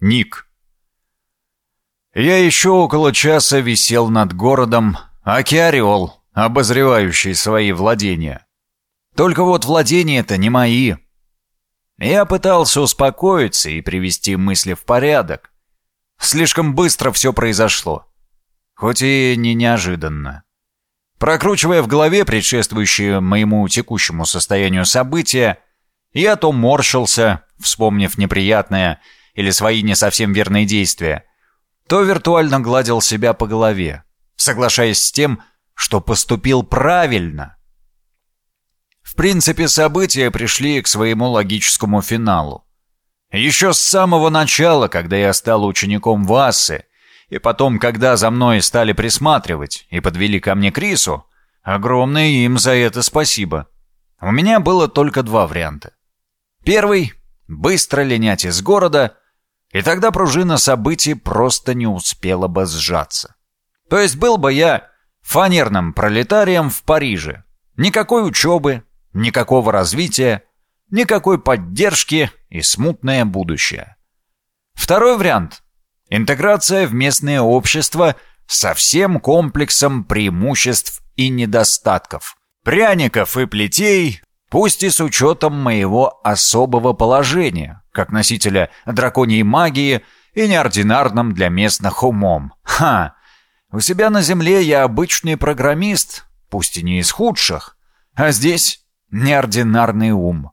Ник. Я еще около часа висел над городом, Океариол, обозревающий свои владения. Только вот владения-то не мои. Я пытался успокоиться и привести мысли в порядок. Слишком быстро все произошло. Хоть и не неожиданно. Прокручивая в голове предшествующие моему текущему состоянию события, я то морщился, вспомнив неприятное или свои не совсем верные действия, то виртуально гладил себя по голове, соглашаясь с тем, что поступил правильно. В принципе, события пришли к своему логическому финалу. Еще с самого начала, когда я стал учеником Вассы, и потом, когда за мной стали присматривать и подвели ко мне Крису, огромное им за это спасибо. У меня было только два варианта. Первый — быстро линять из города, и тогда пружина событий просто не успела бы сжаться. То есть был бы я фанерным пролетарием в Париже. Никакой учебы, никакого развития, никакой поддержки и смутное будущее. Второй вариант – интеграция в местное общество со всем комплексом преимуществ и недостатков, пряников и плетей, пусть и с учетом моего особого положения, как носителя драконьей магии и неординарным для местных умом. Ха! У себя на Земле я обычный программист, пусть и не из худших, а здесь неординарный ум.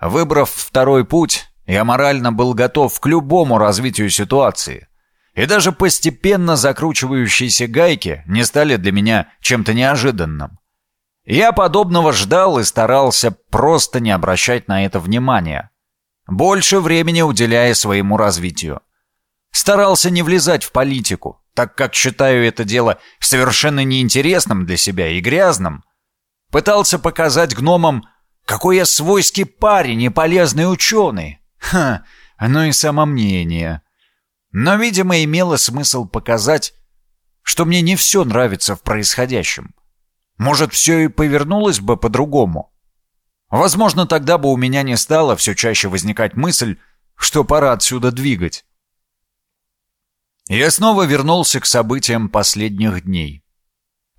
Выбрав второй путь, я морально был готов к любому развитию ситуации. И даже постепенно закручивающиеся гайки не стали для меня чем-то неожиданным. Я подобного ждал и старался просто не обращать на это внимания. Больше времени уделяя своему развитию. Старался не влезать в политику, так как считаю это дело совершенно неинтересным для себя и грязным. Пытался показать гномам, какой я свойский парень и полезный ученый. Ха, оно и самомнение. Но, видимо, имело смысл показать, что мне не все нравится в происходящем. Может, все и повернулось бы по-другому. Возможно, тогда бы у меня не стало все чаще возникать мысль, что пора отсюда двигать. Я снова вернулся к событиям последних дней.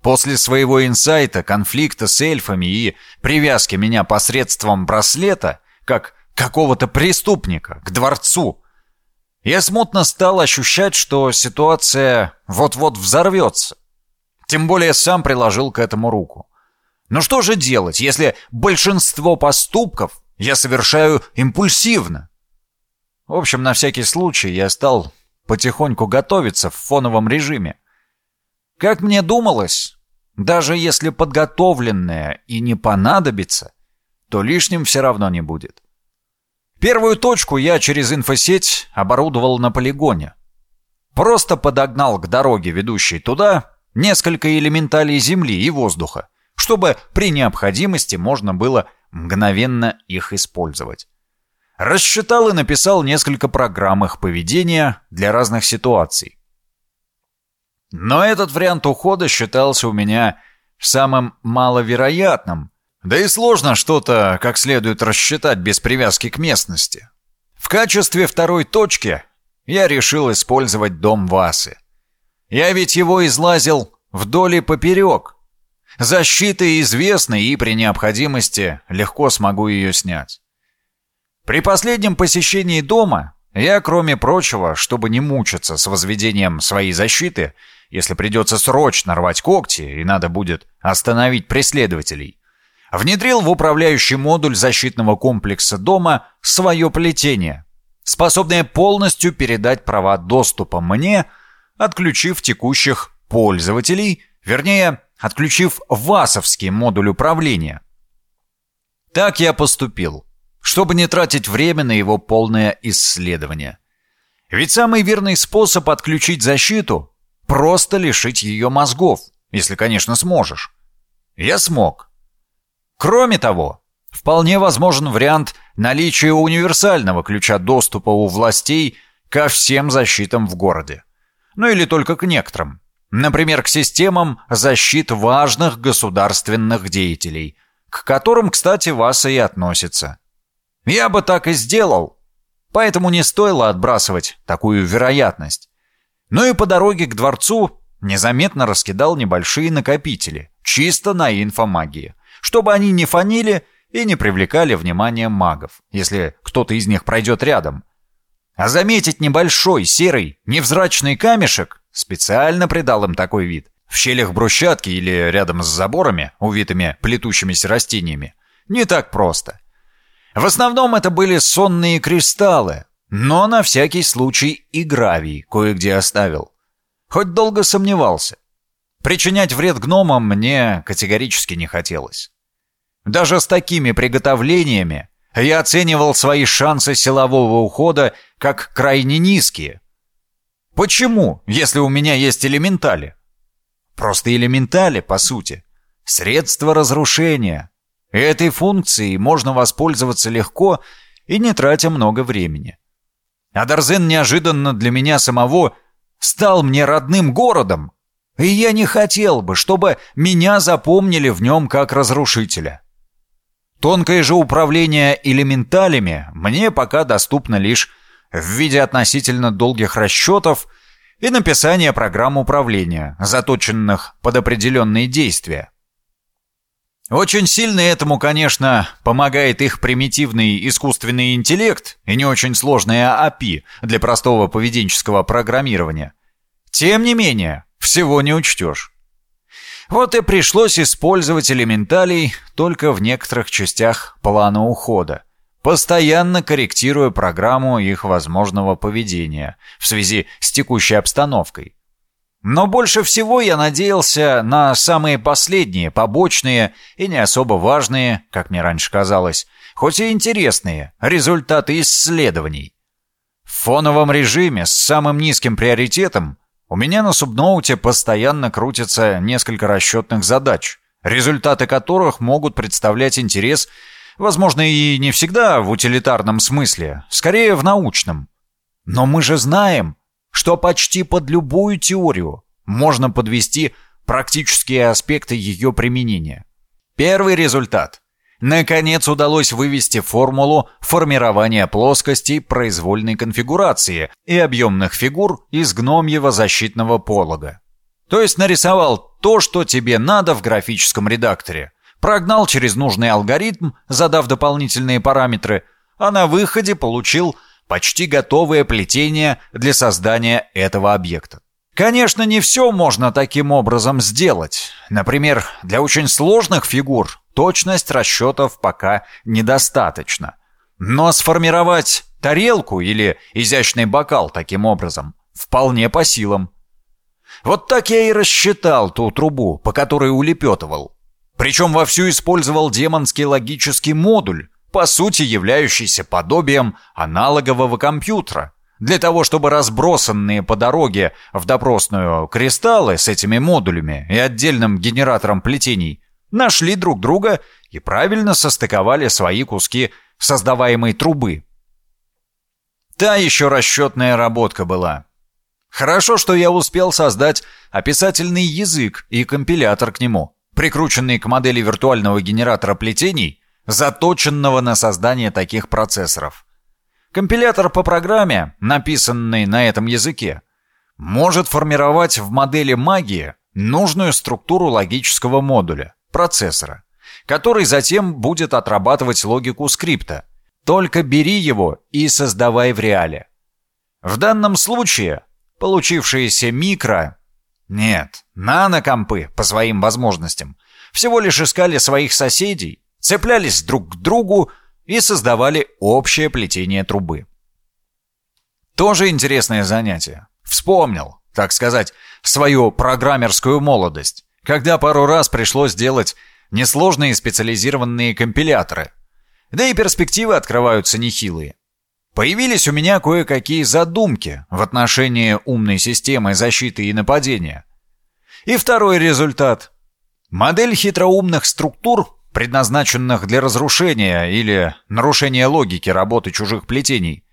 После своего инсайта, конфликта с эльфами и привязки меня посредством браслета, как какого-то преступника, к дворцу, я смутно стал ощущать, что ситуация вот-вот взорвется. Тем более сам приложил к этому руку. Но что же делать, если большинство поступков я совершаю импульсивно? В общем, на всякий случай я стал потихоньку готовиться в фоновом режиме. Как мне думалось, даже если подготовленное и не понадобится, то лишним все равно не будет. Первую точку я через инфосеть оборудовал на полигоне. Просто подогнал к дороге, ведущей туда, несколько элементалей земли и воздуха, чтобы при необходимости можно было мгновенно их использовать. Рассчитал и написал несколько программ их поведения для разных ситуаций. Но этот вариант ухода считался у меня самым маловероятным, да и сложно что-то как следует рассчитать без привязки к местности. В качестве второй точки я решил использовать дом Васы. Я ведь его излазил вдоль и поперек. Защита известна, и при необходимости легко смогу ее снять. При последнем посещении дома я, кроме прочего, чтобы не мучиться с возведением своей защиты, если придется срочно рвать когти и надо будет остановить преследователей. Внедрил в управляющий модуль защитного комплекса дома свое плетение, способное полностью передать права доступа мне, отключив текущих пользователей, вернее, отключив ВАСовский модуль управления. Так я поступил, чтобы не тратить время на его полное исследование. Ведь самый верный способ отключить защиту Просто лишить ее мозгов, если, конечно, сможешь. Я смог. Кроме того, вполне возможен вариант наличия универсального ключа доступа у властей ко всем защитам в городе. Ну или только к некоторым. Например, к системам защит важных государственных деятелей, к которым, кстати, вас и относится. Я бы так и сделал. поэтому не стоило отбрасывать такую вероятность. Ну и по дороге к дворцу незаметно раскидал небольшие накопители, чисто на инфомагии, чтобы они не фанили и не привлекали внимание магов, если кто-то из них пройдет рядом. А заметить небольшой, серый, невзрачный камешек специально придал им такой вид. В щелях брусчатки или рядом с заборами, увитыми плетущимися растениями, не так просто. В основном это были сонные кристаллы, но на всякий случай и гравий кое-где оставил. Хоть долго сомневался. Причинять вред гномам мне категорически не хотелось. Даже с такими приготовлениями я оценивал свои шансы силового ухода как крайне низкие. Почему, если у меня есть элементали? Просто элементали, по сути. Средство разрушения. Этой функцией можно воспользоваться легко и не тратя много времени. А неожиданно для меня самого стал мне родным городом, и я не хотел бы, чтобы меня запомнили в нем как разрушителя. Тонкое же управление элементалями мне пока доступно лишь в виде относительно долгих расчетов и написания программ управления, заточенных под определенные действия. Очень сильно этому, конечно, помогает их примитивный искусственный интеллект и не очень сложная API для простого поведенческого программирования. Тем не менее, всего не учтешь. Вот и пришлось использовать элементалей только в некоторых частях плана ухода, постоянно корректируя программу их возможного поведения в связи с текущей обстановкой. Но больше всего я надеялся на самые последние, побочные и не особо важные, как мне раньше казалось, хоть и интересные, результаты исследований. В фоновом режиме с самым низким приоритетом у меня на субноуте постоянно крутится несколько расчетных задач, результаты которых могут представлять интерес, возможно, и не всегда в утилитарном смысле, скорее в научном. Но мы же знаем, что почти под любую теорию можно подвести практические аспекты ее применения. Первый результат. Наконец удалось вывести формулу формирования плоскостей произвольной конфигурации и объемных фигур из гномьего защитного полога. То есть нарисовал то, что тебе надо в графическом редакторе, прогнал через нужный алгоритм, задав дополнительные параметры, а на выходе получил почти готовое плетение для создания этого объекта. Конечно, не все можно таким образом сделать. Например, для очень сложных фигур точность расчетов пока недостаточно. Но сформировать тарелку или изящный бокал таким образом вполне по силам. Вот так я и рассчитал ту трубу, по которой улепетывал. Причем вовсю использовал демонский логический модуль, по сути являющийся подобием аналогового компьютера, для того, чтобы разбросанные по дороге в допросную кристаллы с этими модулями и отдельным генератором плетений нашли друг друга и правильно состыковали свои куски создаваемой трубы. Та еще расчетная работка была. Хорошо, что я успел создать описательный язык и компилятор к нему, прикрученный к модели виртуального генератора плетений, заточенного на создание таких процессоров. Компилятор по программе, написанный на этом языке, может формировать в модели магии нужную структуру логического модуля, процессора, который затем будет отрабатывать логику скрипта. Только бери его и создавай в реале. В данном случае получившиеся микро... Нет, нанокомпы по своим возможностям всего лишь искали своих соседей цеплялись друг к другу и создавали общее плетение трубы. Тоже интересное занятие. Вспомнил, так сказать, свою программерскую молодость, когда пару раз пришлось делать несложные специализированные компиляторы. Да и перспективы открываются нехилые. Появились у меня кое-какие задумки в отношении умной системы защиты и нападения. И второй результат. Модель хитроумных структур предназначенных для разрушения или нарушения логики работы чужих плетений,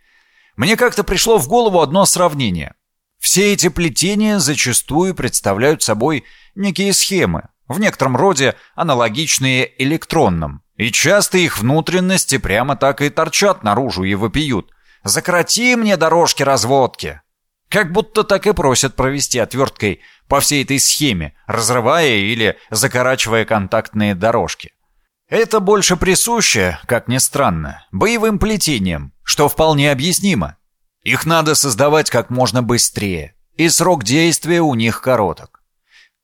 мне как-то пришло в голову одно сравнение. Все эти плетения зачастую представляют собой некие схемы, в некотором роде аналогичные электронным, и часто их внутренности прямо так и торчат наружу и вопиют, Закроти мне дорожки разводки!» Как будто так и просят провести отверткой по всей этой схеме, разрывая или закорачивая контактные дорожки. Это больше присуще, как ни странно, боевым плетениям, что вполне объяснимо. Их надо создавать как можно быстрее, и срок действия у них короток.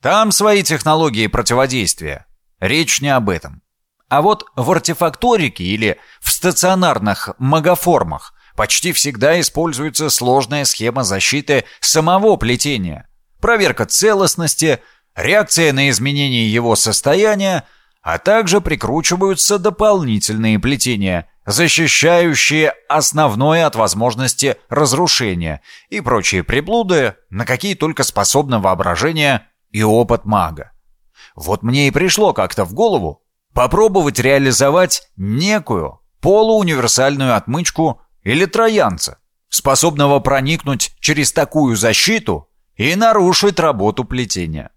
Там свои технологии противодействия. Речь не об этом. А вот в артефакторике или в стационарных магоформах почти всегда используется сложная схема защиты самого плетения. Проверка целостности, реакция на изменение его состояния – а также прикручиваются дополнительные плетения, защищающие основное от возможности разрушения и прочие приблуды, на какие только способно воображение и опыт мага. Вот мне и пришло как-то в голову попробовать реализовать некую полууниверсальную отмычку или троянца, способного проникнуть через такую защиту и нарушить работу плетения.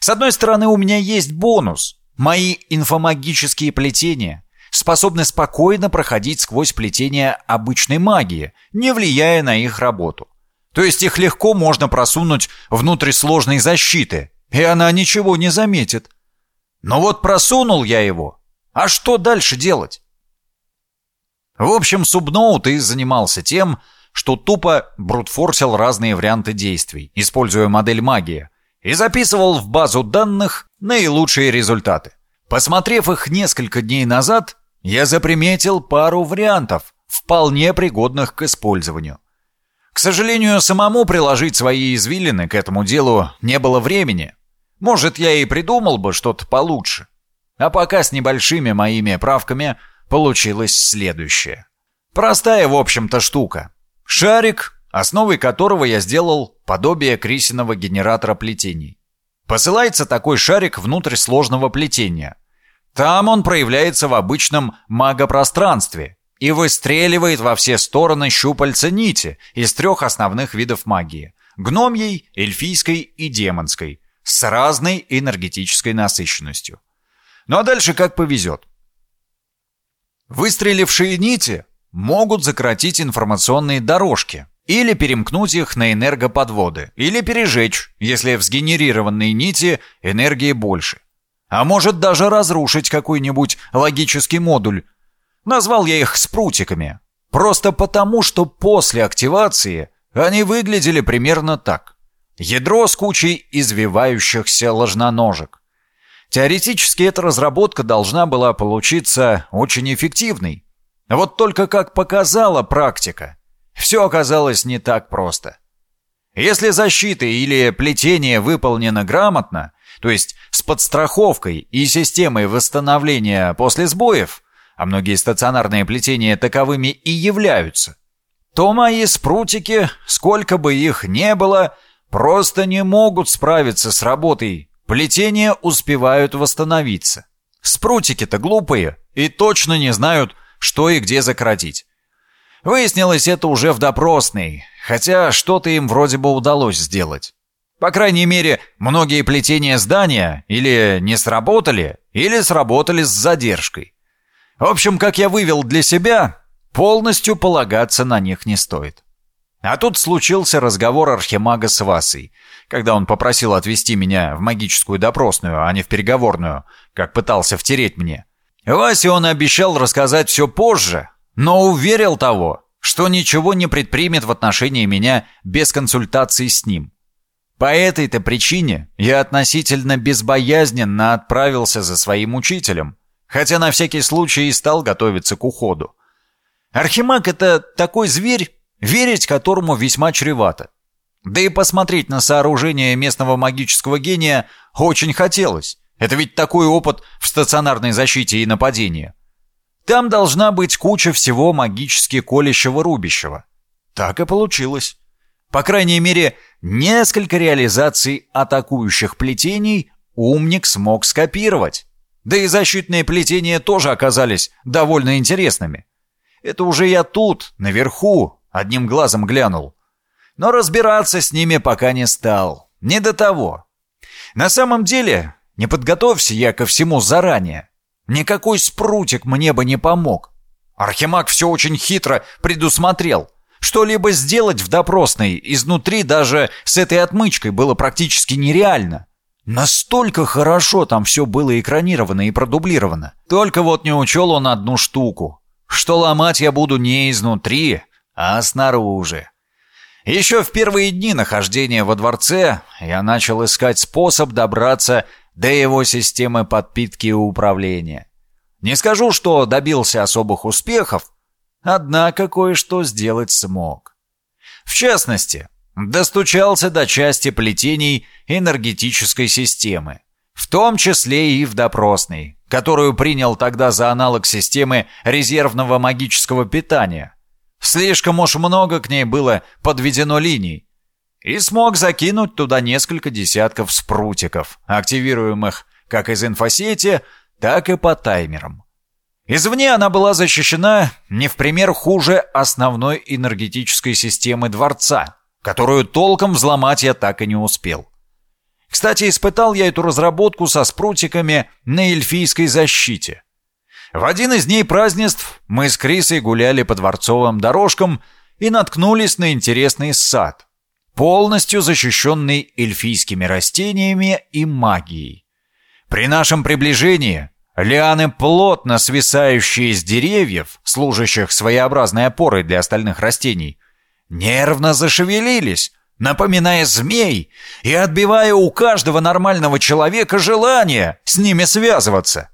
С одной стороны, у меня есть бонус – Мои инфомагические плетения способны спокойно проходить сквозь плетения обычной магии, не влияя на их работу. То есть их легко можно просунуть внутрь сложной защиты, и она ничего не заметит. Но вот просунул я его. А что дальше делать? В общем, Субноут и занимался тем, что тупо брутфорсил разные варианты действий, используя модель магии, и записывал в базу данных наилучшие результаты. Посмотрев их несколько дней назад, я заприметил пару вариантов, вполне пригодных к использованию. К сожалению, самому приложить свои извилины к этому делу не было времени. Может, я и придумал бы что-то получше. А пока с небольшими моими правками получилось следующее. Простая, в общем-то, штука. Шарик, основой которого я сделал подобие Крисиного генератора плетений. Посылается такой шарик внутрь сложного плетения. Там он проявляется в обычном магопространстве и выстреливает во все стороны щупальца нити из трех основных видов магии – гномьей, эльфийской и демонской, с разной энергетической насыщенностью. Ну а дальше как повезет. Выстрелившие нити могут закоротить информационные дорожки или перемкнуть их на энергоподводы, или пережечь, если в сгенерированной нити энергии больше. А может даже разрушить какой-нибудь логический модуль. Назвал я их спрутиками. Просто потому, что после активации они выглядели примерно так. Ядро с кучей извивающихся ложноножек. Теоретически эта разработка должна была получиться очень эффективной. Вот только как показала практика, все оказалось не так просто. Если защита или плетение выполнено грамотно, то есть с подстраховкой и системой восстановления после сбоев, а многие стационарные плетения таковыми и являются, то мои спрутики, сколько бы их не было, просто не могут справиться с работой. Плетения успевают восстановиться. Спрутики-то глупые и точно не знают, что и где закоротить. Выяснилось это уже в допросной, хотя что-то им вроде бы удалось сделать. По крайней мере, многие плетения здания или не сработали, или сработали с задержкой. В общем, как я вывел для себя, полностью полагаться на них не стоит. А тут случился разговор Архимага с Васой, когда он попросил отвезти меня в магическую допросную, а не в переговорную, как пытался втереть мне. Васе он обещал рассказать все позже, но уверил того, что ничего не предпримет в отношении меня без консультации с ним. По этой-то причине я относительно безбоязненно отправился за своим учителем, хотя на всякий случай и стал готовиться к уходу. Архимаг — это такой зверь, верить которому весьма чревато. Да и посмотреть на сооружение местного магического гения очень хотелось. Это ведь такой опыт в стационарной защите и нападении. Там должна быть куча всего магически колющего-рубящего. Так и получилось. По крайней мере, несколько реализаций атакующих плетений умник смог скопировать. Да и защитные плетения тоже оказались довольно интересными. Это уже я тут, наверху, одним глазом глянул. Но разбираться с ними пока не стал. Не до того. На самом деле, не подготовься я ко всему заранее. Никакой спрутик мне бы не помог. Архимаг все очень хитро предусмотрел. Что-либо сделать в допросной изнутри даже с этой отмычкой было практически нереально. Настолько хорошо там все было экранировано и продублировано. Только вот не учел он одну штуку. Что ломать я буду не изнутри, а снаружи. Еще в первые дни нахождения во дворце я начал искать способ добраться до его системы подпитки и управления. Не скажу, что добился особых успехов, однако кое-что сделать смог. В частности, достучался до части плетений энергетической системы, в том числе и в допросной, которую принял тогда за аналог системы резервного магического питания. Слишком уж много к ней было подведено линий, и смог закинуть туда несколько десятков спрутиков, активируемых как из инфосети, так и по таймерам. Извне она была защищена не в пример хуже основной энергетической системы дворца, которую толком взломать я так и не успел. Кстати, испытал я эту разработку со спрутиками на эльфийской защите. В один из дней празднеств мы с Крисой гуляли по дворцовым дорожкам и наткнулись на интересный сад, полностью защищенный эльфийскими растениями и магией. При нашем приближении лианы, плотно свисающие с деревьев, служащих своеобразной опорой для остальных растений, нервно зашевелились, напоминая змей и отбивая у каждого нормального человека желание с ними связываться.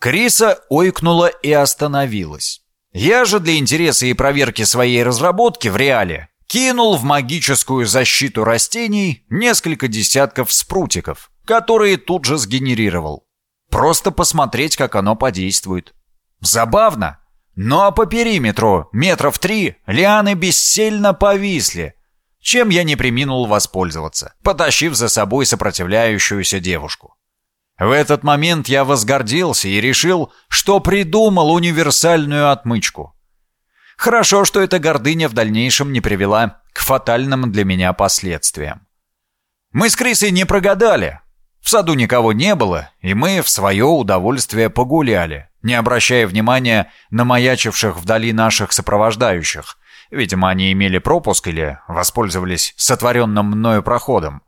Криса ойкнула и остановилась. Я же для интереса и проверки своей разработки в реале кинул в магическую защиту растений несколько десятков спрутиков, которые тут же сгенерировал. Просто посмотреть, как оно подействует. Забавно, но по периметру метров три лианы бессильно повисли, чем я не приминул воспользоваться, потащив за собой сопротивляющуюся девушку. В этот момент я возгордился и решил, что придумал универсальную отмычку. Хорошо, что эта гордыня в дальнейшем не привела к фатальным для меня последствиям. Мы с Крисой не прогадали. В саду никого не было, и мы в свое удовольствие погуляли, не обращая внимания на маячивших вдали наших сопровождающих. Видимо, они имели пропуск или воспользовались сотворенным мною проходом.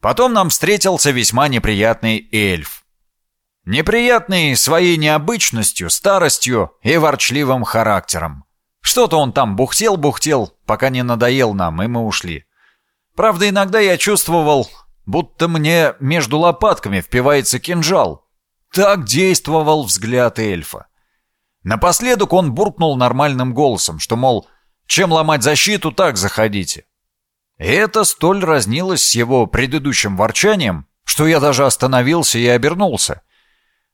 Потом нам встретился весьма неприятный эльф. Неприятный своей необычностью, старостью и ворчливым характером. Что-то он там бухтел-бухтел, пока не надоел нам, и мы ушли. Правда, иногда я чувствовал, будто мне между лопатками впивается кинжал. Так действовал взгляд эльфа. Напоследок он буркнул нормальным голосом, что, мол, чем ломать защиту, так заходите. Это столь разнилось с его предыдущим ворчанием, что я даже остановился и обернулся.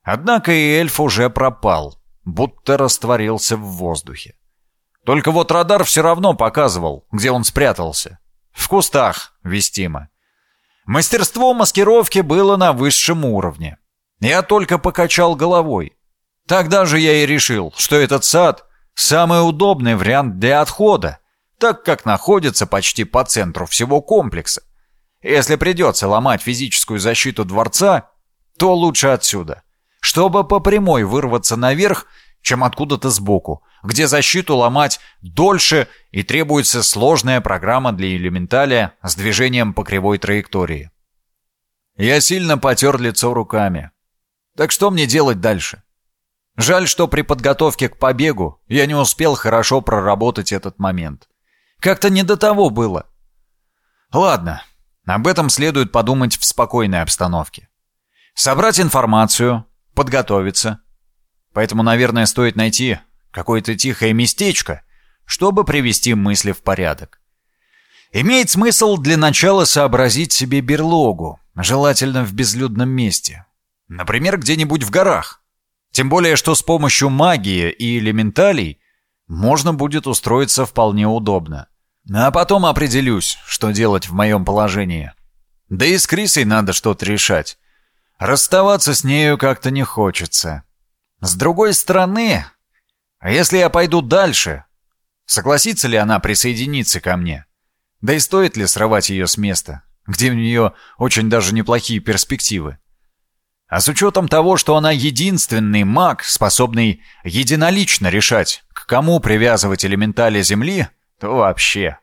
Однако и эльф уже пропал, будто растворился в воздухе. Только вот радар все равно показывал, где он спрятался. В кустах, вестимо. Мастерство маскировки было на высшем уровне. Я только покачал головой. Тогда же я и решил, что этот сад — самый удобный вариант для отхода, так как находится почти по центру всего комплекса. Если придется ломать физическую защиту дворца, то лучше отсюда, чтобы по прямой вырваться наверх, чем откуда-то сбоку, где защиту ломать дольше и требуется сложная программа для элементаля с движением по кривой траектории. Я сильно потер лицо руками. Так что мне делать дальше? Жаль, что при подготовке к побегу я не успел хорошо проработать этот момент. Как-то не до того было. Ладно, об этом следует подумать в спокойной обстановке. Собрать информацию, подготовиться. Поэтому, наверное, стоит найти какое-то тихое местечко, чтобы привести мысли в порядок. Имеет смысл для начала сообразить себе берлогу, желательно в безлюдном месте. Например, где-нибудь в горах. Тем более, что с помощью магии и элементалей можно будет устроиться вполне удобно. А потом определюсь, что делать в моем положении. Да и с Крисой надо что-то решать. Расставаться с нею как-то не хочется. С другой стороны, а если я пойду дальше, согласится ли она присоединиться ко мне? Да и стоит ли срывать ее с места, где у нее очень даже неплохие перспективы? А с учетом того, что она единственный маг, способный единолично решать, к кому привязывать элементали Земли, то вообще.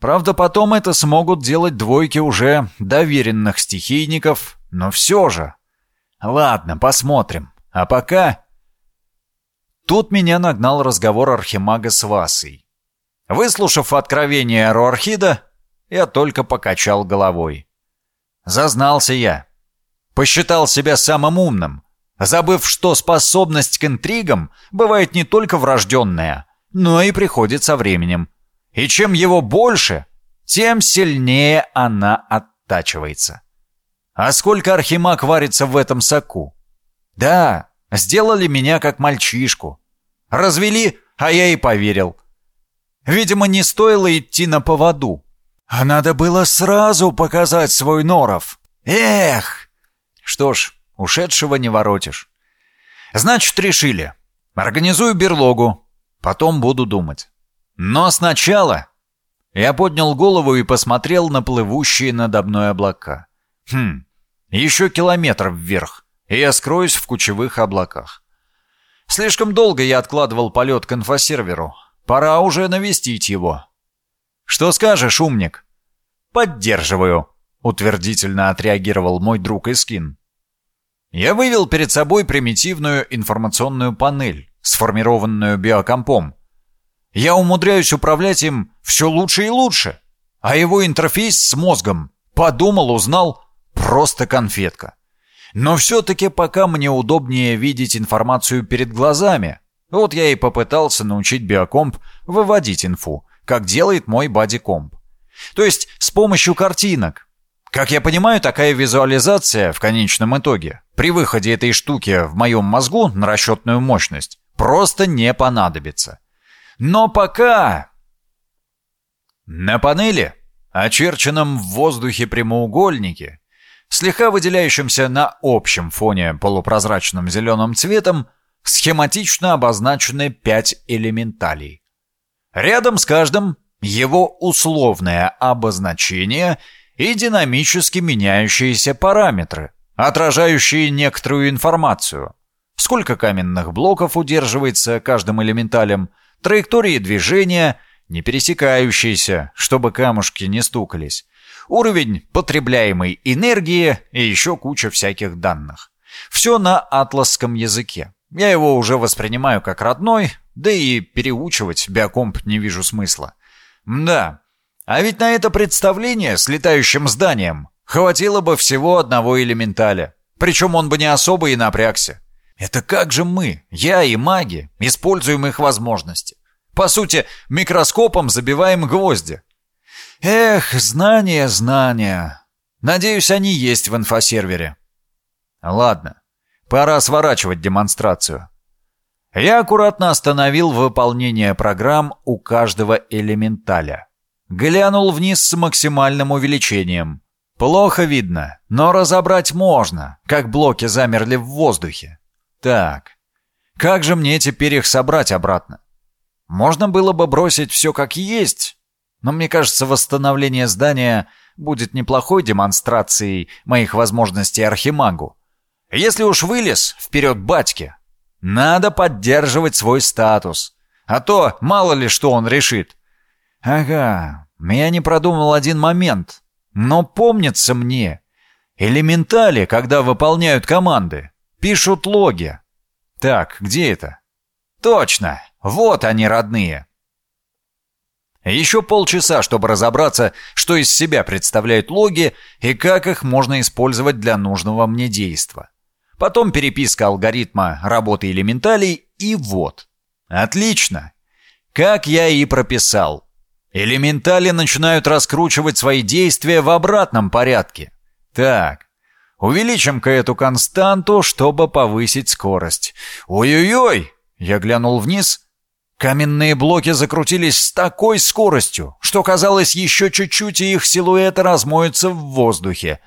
Правда, потом это смогут делать двойки уже доверенных стихийников, но все же. Ладно, посмотрим. А пока... Тут меня нагнал разговор Архимага с Васой. Выслушав откровение Руархида, я только покачал головой. Зазнался я. Посчитал себя самым умным, забыв, что способность к интригам бывает не только врожденная, но и приходит со временем. И чем его больше, тем сильнее она оттачивается. А сколько архимаг варится в этом соку? Да, сделали меня как мальчишку. Развели, а я и поверил. Видимо, не стоило идти на поводу. А надо было сразу показать свой норов. Эх! Что ж, ушедшего не воротишь. Значит, решили. Организую берлогу. Потом буду думать. Но сначала... Я поднял голову и посмотрел на плывущие надо мной облака. Хм, еще километр вверх, и я скроюсь в кучевых облаках. Слишком долго я откладывал полет к инфосерверу. Пора уже навестить его. «Что скажешь, умник?» «Поддерживаю», — утвердительно отреагировал мой друг Искин. Я вывел перед собой примитивную информационную панель, сформированную биокомпом. Я умудряюсь управлять им все лучше и лучше. А его интерфейс с мозгом, подумал, узнал, просто конфетка. Но все-таки пока мне удобнее видеть информацию перед глазами. Вот я и попытался научить биокомп выводить инфу, как делает мой бадикомп. То есть с помощью картинок. Как я понимаю, такая визуализация в конечном итоге при выходе этой штуки в моем мозгу на расчетную мощность просто не понадобится. Но пока... На панели, очерченном в воздухе прямоугольнике, слегка выделяющемся на общем фоне полупрозрачным зеленым цветом, схематично обозначены пять элементалей. Рядом с каждым его условное обозначение и динамически меняющиеся параметры, отражающие некоторую информацию. Сколько каменных блоков удерживается каждым элементалем, траектории движения, не пересекающиеся, чтобы камушки не стукались, уровень потребляемой энергии и еще куча всяких данных. Все на атласском языке. Я его уже воспринимаю как родной, да и переучивать биокомп не вижу смысла. Да, а ведь на это представление с летающим зданием хватило бы всего одного элементаля. Причем он бы не особо и напрягся. Это как же мы, я и маги, используем их возможности? По сути, микроскопом забиваем гвозди. Эх, знания, знания. Надеюсь, они есть в инфосервере. Ладно, пора сворачивать демонстрацию. Я аккуратно остановил выполнение программ у каждого элементаля. Глянул вниз с максимальным увеличением. Плохо видно, но разобрать можно, как блоки замерли в воздухе. Так, как же мне теперь их собрать обратно? Можно было бы бросить все как есть, но мне кажется, восстановление здания будет неплохой демонстрацией моих возможностей архимагу. Если уж вылез, вперед батьки. Надо поддерживать свой статус. А то мало ли что он решит. Ага, я не продумал один момент. Но помнится мне. Элементали, когда выполняют команды, пишут логи. Так, где это? Точно, вот они, родные. Еще полчаса, чтобы разобраться, что из себя представляют логи и как их можно использовать для нужного мне действа. Потом переписка алгоритма работы элементалей, и вот. Отлично. Как я и прописал. Элементали начинают раскручивать свои действия в обратном порядке. Так, увеличим-ка эту константу, чтобы повысить скорость. Ой-ой-ой! Я глянул вниз. Каменные блоки закрутились с такой скоростью, что казалось еще чуть-чуть и их силуэты размоются в воздухе.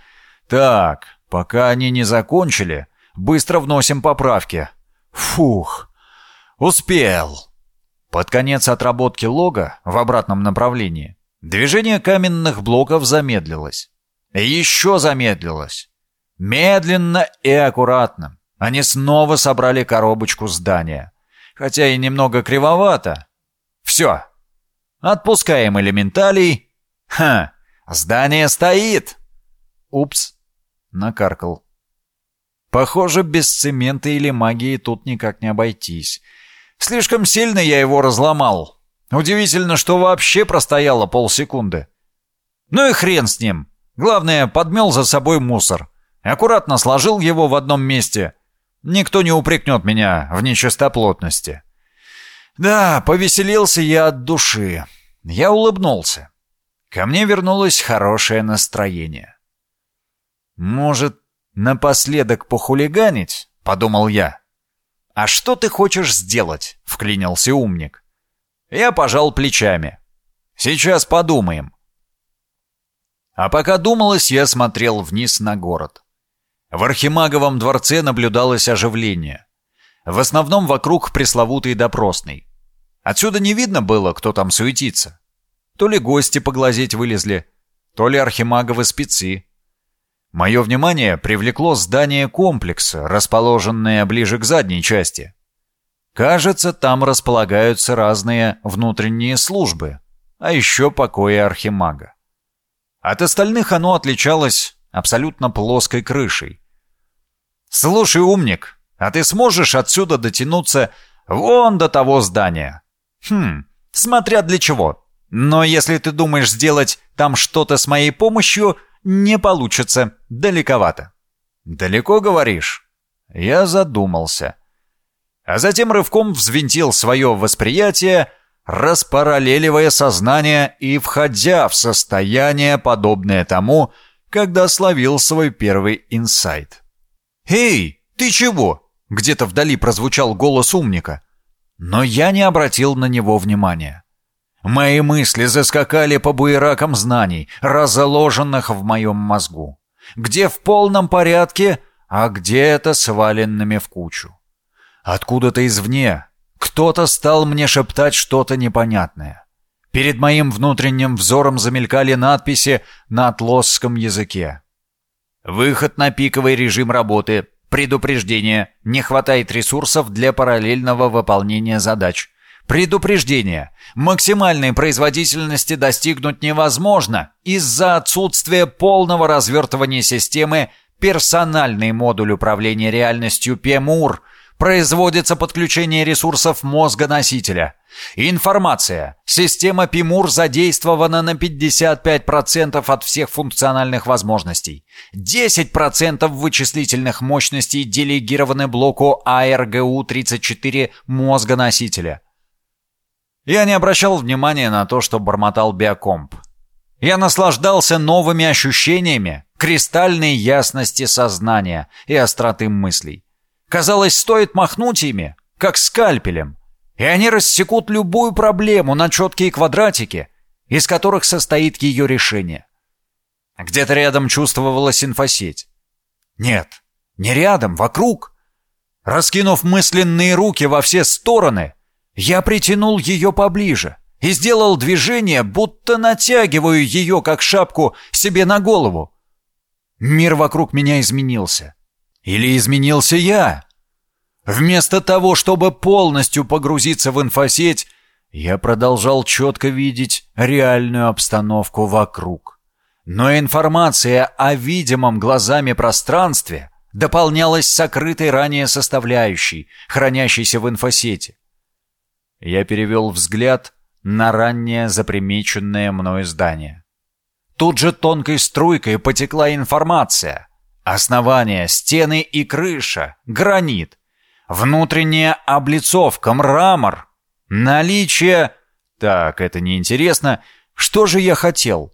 Так, пока они не закончили, Быстро вносим поправки. Фух. Успел. Под конец отработки лога в обратном направлении движение каменных блоков замедлилось. Еще замедлилось. Медленно и аккуратно они снова собрали коробочку здания. Хотя и немного кривовато. Все. Отпускаем элементалей. Ха, здание стоит. Упс, накаркал. Похоже, без цемента или магии тут никак не обойтись. Слишком сильно я его разломал. Удивительно, что вообще простояло полсекунды. Ну и хрен с ним. Главное, подмел за собой мусор. Аккуратно сложил его в одном месте. Никто не упрекнет меня в нечистоплотности. Да, повеселился я от души. Я улыбнулся. Ко мне вернулось хорошее настроение. Может, «Напоследок похулиганить?» — подумал я. «А что ты хочешь сделать?» — вклинился умник. Я пожал плечами. «Сейчас подумаем». А пока думалось, я смотрел вниз на город. В Архимаговом дворце наблюдалось оживление. В основном вокруг пресловутой допросной. Отсюда не видно было, кто там суетится. То ли гости поглазеть вылезли, то ли архимаговы спецы. Мое внимание привлекло здание комплекса, расположенное ближе к задней части. Кажется, там располагаются разные внутренние службы, а еще покои архимага. От остальных оно отличалось абсолютно плоской крышей. «Слушай, умник, а ты сможешь отсюда дотянуться вон до того здания?» «Хм, смотря для чего. Но если ты думаешь сделать там что-то с моей помощью, не получится, далековато. Далеко, говоришь? Я задумался. А затем рывком взвинтил свое восприятие, распараллеливая сознание и входя в состояние, подобное тому, когда словил свой первый инсайт. «Эй, ты чего?» — где-то вдали прозвучал голос умника. Но я не обратил на него внимания. Мои мысли заскакали по буеракам знаний, разложенных в моем мозгу. Где в полном порядке, а где-то сваленными в кучу. Откуда-то извне кто-то стал мне шептать что-то непонятное. Перед моим внутренним взором замелькали надписи на атлосском языке. Выход на пиковый режим работы. Предупреждение. Не хватает ресурсов для параллельного выполнения задач. Предупреждение. Максимальной производительности достигнуть невозможно из-за отсутствия полного развертывания системы персональный модуль управления реальностью ПЕМУР производится подключение ресурсов мозга носителя. Информация. Система ПИМУР задействована на 55% от всех функциональных возможностей. 10% вычислительных мощностей делегированы блоку АРГУ-34 мозга носителя. Я не обращал внимания на то, что бормотал биокомп. Я наслаждался новыми ощущениями, кристальной ясности сознания и остроты мыслей. Казалось, стоит махнуть ими, как скальпелем, и они рассекут любую проблему на четкие квадратики, из которых состоит ее решение. Где-то рядом чувствовалась инфосеть. Нет, не рядом, вокруг. Раскинув мысленные руки во все стороны, я притянул ее поближе и сделал движение, будто натягиваю ее, как шапку, себе на голову. Мир вокруг меня изменился. Или изменился я? Вместо того, чтобы полностью погрузиться в инфосеть, я продолжал четко видеть реальную обстановку вокруг. Но информация о видимом глазами пространстве дополнялась сокрытой ранее составляющей, хранящейся в инфосети. Я перевел взгляд на раннее запримеченное мною здание. Тут же тонкой струйкой потекла информация. Основание, стены и крыша, гранит, внутренняя облицовка, мрамор, наличие... Так, это неинтересно. Что же я хотел?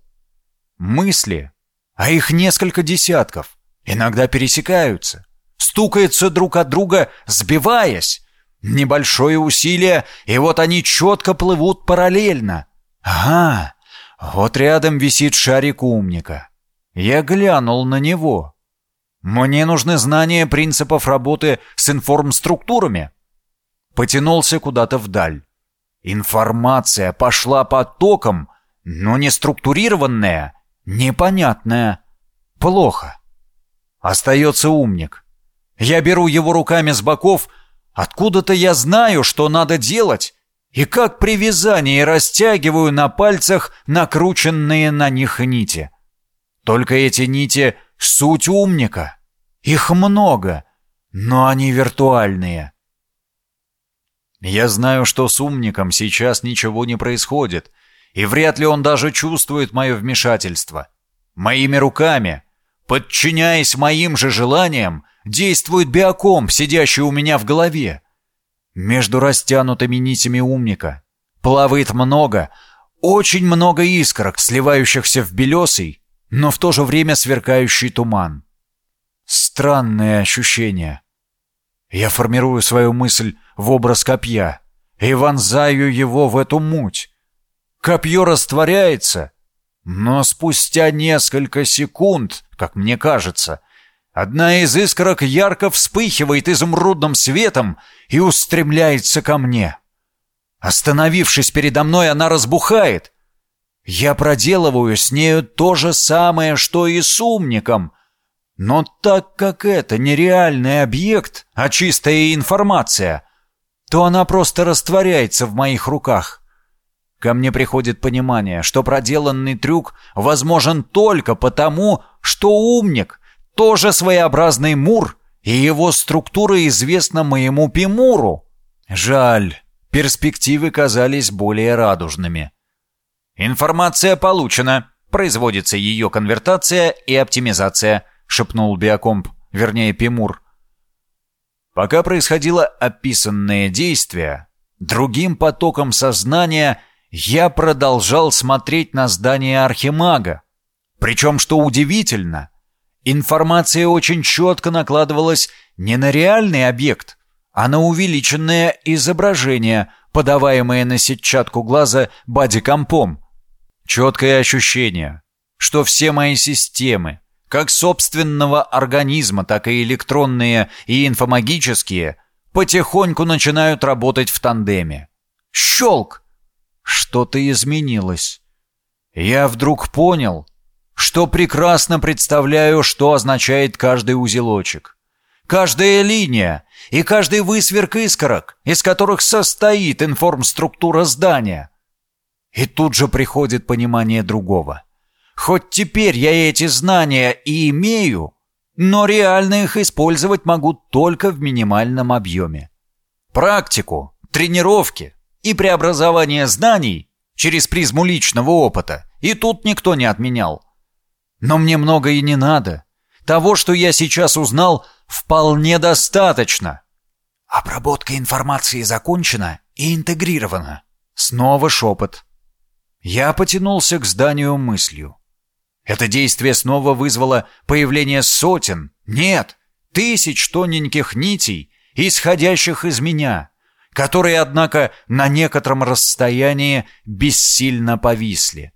Мысли. А их несколько десятков. Иногда пересекаются. Стукаются друг от друга, сбиваясь. Небольшое усилие, и вот они четко плывут параллельно. Ага, вот рядом висит шарик умника. Я глянул на него. Мне нужны знания принципов работы с информструктурами. Потянулся куда-то вдаль. Информация пошла потоком, но не структурированная, непонятная. Плохо. Остается умник. Я беру его руками с боков, откуда-то я знаю, что надо делать, и как при вязании растягиваю на пальцах накрученные на них нити. Только эти нити — суть умника. Их много, но они виртуальные. Я знаю, что с умником сейчас ничего не происходит, и вряд ли он даже чувствует мое вмешательство. Моими руками, подчиняясь моим же желаниям, действует биоком, сидящий у меня в голове. Между растянутыми нитями умника плавает много, очень много искорок, сливающихся в белесый, но в то же время сверкающий туман. Странное ощущение. Я формирую свою мысль в образ копья и вонзаю его в эту муть. Копье растворяется, но спустя несколько секунд, как мне кажется, одна из искорок ярко вспыхивает изумрудным светом и устремляется ко мне. Остановившись передо мной, она разбухает. Я проделываю с нею то же самое, что и с умником — но так как это нереальный объект, а чистая информация, то она просто растворяется в моих руках. Ко мне приходит понимание, что проделанный трюк возможен только потому, что умник — тоже своеобразный мур, и его структура известна моему Пимуру. Жаль, перспективы казались более радужными. Информация получена, производится ее конвертация и оптимизация — шепнул биокомп, вернее Пимур. Пока происходило описанное действие, другим потоком сознания я продолжал смотреть на здание Архимага. Причем, что удивительно, информация очень четко накладывалась не на реальный объект, а на увеличенное изображение, подаваемое на сетчатку глаза бадикомпом. Четкое ощущение, что все мои системы, как собственного организма, так и электронные и инфомагические, потихоньку начинают работать в тандеме. Щелк! Что-то изменилось. Я вдруг понял, что прекрасно представляю, что означает каждый узелочек. Каждая линия и каждый высверк искорок, из которых состоит информструктура здания. И тут же приходит понимание другого — Хоть теперь я эти знания и имею, но реально их использовать могу только в минимальном объеме. Практику, тренировки и преобразование знаний через призму личного опыта и тут никто не отменял. Но мне много и не надо. Того, что я сейчас узнал, вполне достаточно. Обработка информации закончена и интегрирована. Снова шепот. Я потянулся к зданию мыслью. Это действие снова вызвало появление сотен, нет, тысяч тоненьких нитей, исходящих из меня, которые, однако, на некотором расстоянии бессильно повисли.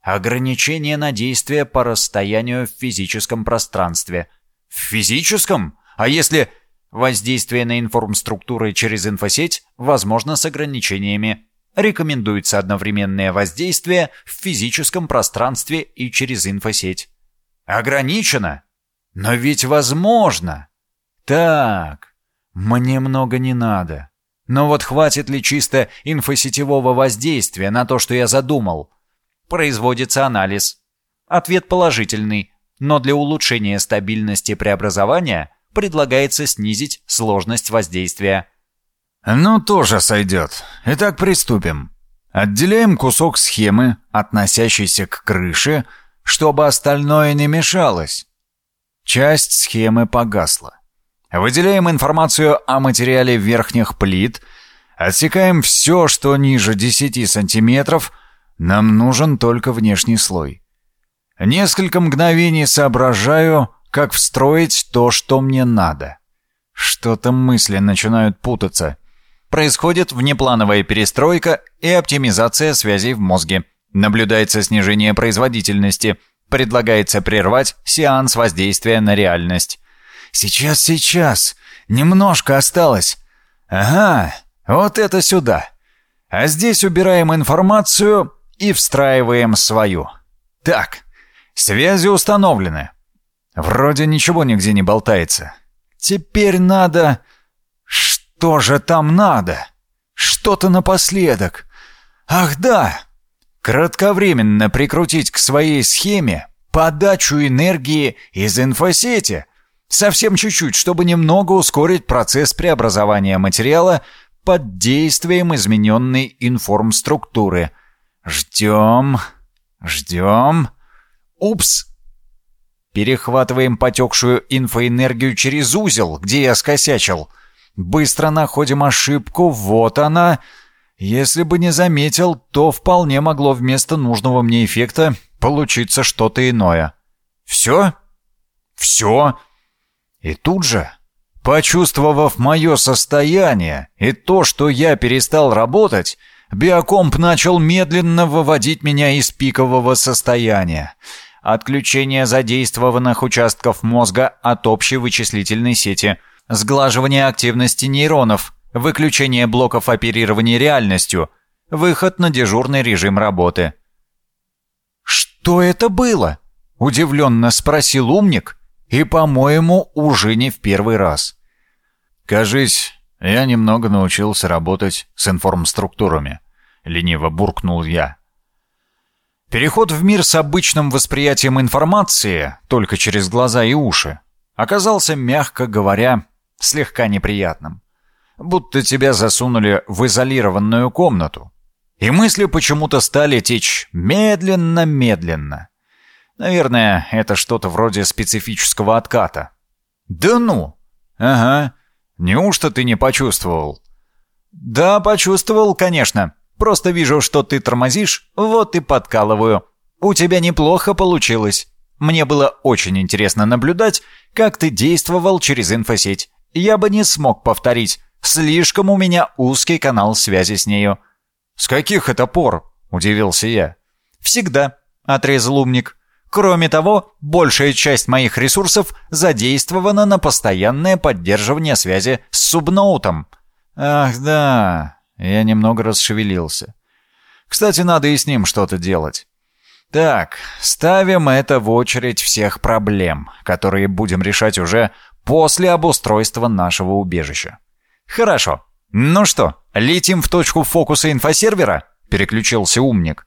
Ограничение на действие по расстоянию в физическом пространстве. В физическом? А если воздействие на информструктуры через инфосеть возможно с ограничениями Рекомендуется одновременное воздействие в физическом пространстве и через инфосеть. Ограничено? Но ведь возможно. Так, мне много не надо. Но вот хватит ли чисто инфосетевого воздействия на то, что я задумал? Производится анализ. Ответ положительный, но для улучшения стабильности преобразования предлагается снизить сложность воздействия. «Ну, тоже сойдет. Итак, приступим. Отделяем кусок схемы, относящийся к крыше, чтобы остальное не мешалось». Часть схемы погасла. Выделяем информацию о материале верхних плит, отсекаем все, что ниже 10 сантиметров, нам нужен только внешний слой. Несколько мгновений соображаю, как встроить то, что мне надо. Что-то мысли начинают путаться происходит внеплановая перестройка и оптимизация связей в мозге. Наблюдается снижение производительности. Предлагается прервать сеанс воздействия на реальность. «Сейчас, сейчас. Немножко осталось. Ага, вот это сюда. А здесь убираем информацию и встраиваем свою. Так, связи установлены. Вроде ничего нигде не болтается. Теперь надо... Что же там надо? Что-то напоследок. Ах да! Кратковременно прикрутить к своей схеме подачу энергии из инфосети. Совсем чуть-чуть, чтобы немного ускорить процесс преобразования материала под действием измененной информструктуры. Ждем, ждем. Упс! Перехватываем потекшую инфоэнергию через узел, где я скосячил. Быстро находим ошибку, вот она. Если бы не заметил, то вполне могло вместо нужного мне эффекта получиться что-то иное. Все? Все? И тут же, почувствовав мое состояние и то, что я перестал работать, биокомп начал медленно выводить меня из пикового состояния. Отключение задействованных участков мозга от общей вычислительной сети, сглаживание активности нейронов, выключение блоков оперирования реальностью, выход на дежурный режим работы. «Что это было?» — удивленно спросил умник, и, по-моему, уже не в первый раз. «Кажись, я немного научился работать с информструктурами», — лениво буркнул я. Переход в мир с обычным восприятием информации, только через глаза и уши, оказался, мягко говоря, слегка неприятным. Будто тебя засунули в изолированную комнату. И мысли почему-то стали течь медленно-медленно. Наверное, это что-то вроде специфического отката. «Да ну!» «Ага. Неужто ты не почувствовал?» «Да, почувствовал, конечно. Просто вижу, что ты тормозишь, вот и подкалываю. У тебя неплохо получилось. Мне было очень интересно наблюдать, как ты действовал через инфосеть. Я бы не смог повторить. Слишком у меня узкий канал связи с нею». «С каких это пор?» – удивился я. «Всегда», – отрезал умник. «Кроме того, большая часть моих ресурсов задействована на постоянное поддерживание связи с субноутом». «Ах, да, я немного расшевелился. Кстати, надо и с ним что-то делать. Так, ставим это в очередь всех проблем, которые будем решать уже после обустройства нашего убежища. Хорошо. Ну что, летим в точку фокуса инфосервера? Переключился умник.